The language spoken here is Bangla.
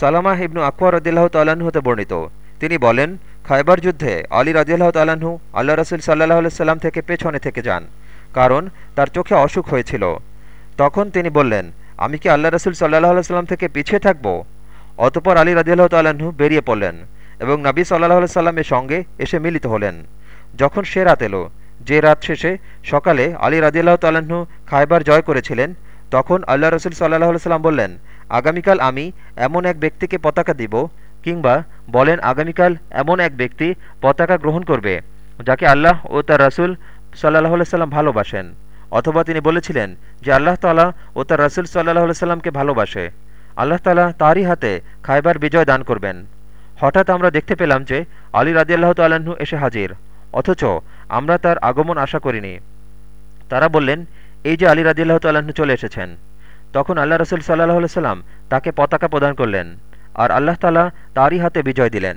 সালামাহ ইবনু আকবর রদিল্লাহ তাল্লাহ্ন হতে বর্ণিত। তিনি বলেন, খায়বার যুদ্ধে আলী রাজিয়াল্লাহ তাল্লাহ্ন আল্লাহ রসুল সাল্লাহ সাল্লাম থেকে পেছনে থেকে যান, কারণ তার চোখে অসুখ হয়েছিল। তখন তিনি বললেন, আমি কি আল্লাহ রসুল সাল্লাহ সাল্লাম থেকে পিছিয়ে থাকব? অতপর আলী রাজিয়াল্লাহ তাল্লাহ্ন বেরিয়ে পড়লেন এবং নাবী সাল্লাহ সাল্লামের সঙ্গে এসে মিলিত হলেন। যখন সে রাত এলো, যে রাত শেষে সকালে আলী রাজিয়াল্লাহ তাল্লাহ্ন খায়বার জয় করেছিলেন তখন আল্লাহ রসুল সাল্লাহ সাল্লাম বললেন, আগামীকাল আমি এমন এক ব্যক্তিকে পতাকা দিব কিংবা বলেন আগামীকাল এমন এক ব্যক্তি পতাকা গ্রহণ করবে, যাকে আল্লাহ ও তার রাসুল সাল্লাহ সাল্লাম ভালোবাসেন। অথবা তিনি বলেছিলেন যে আল্লাহ তালা ও তার রাসুল সাল্লাহ সাল্লামকে ভালোবাসে। আল্লাহ তালা তারই হাতে খাইবার বিজয় দান করবেন। হঠাৎ আমরা দেখতে পেলাম যে আলী রাজিয়াল্লাহ তাল্লাহ্ন এসে হাজির, অথচ আমরা তার আগমন আশা করিনি। তারা বললেন এই যে আলী রাজিয়াল্লাহ তাল্লাহ্ন চলে এসেছেন, তখন আল্লাহ রসুল সাল্লাহ সাল্লাম তাকে পতাকা প্রদান করলেন, আর আল্লাহ তালা তারই হাতে বিজয় দিলেন।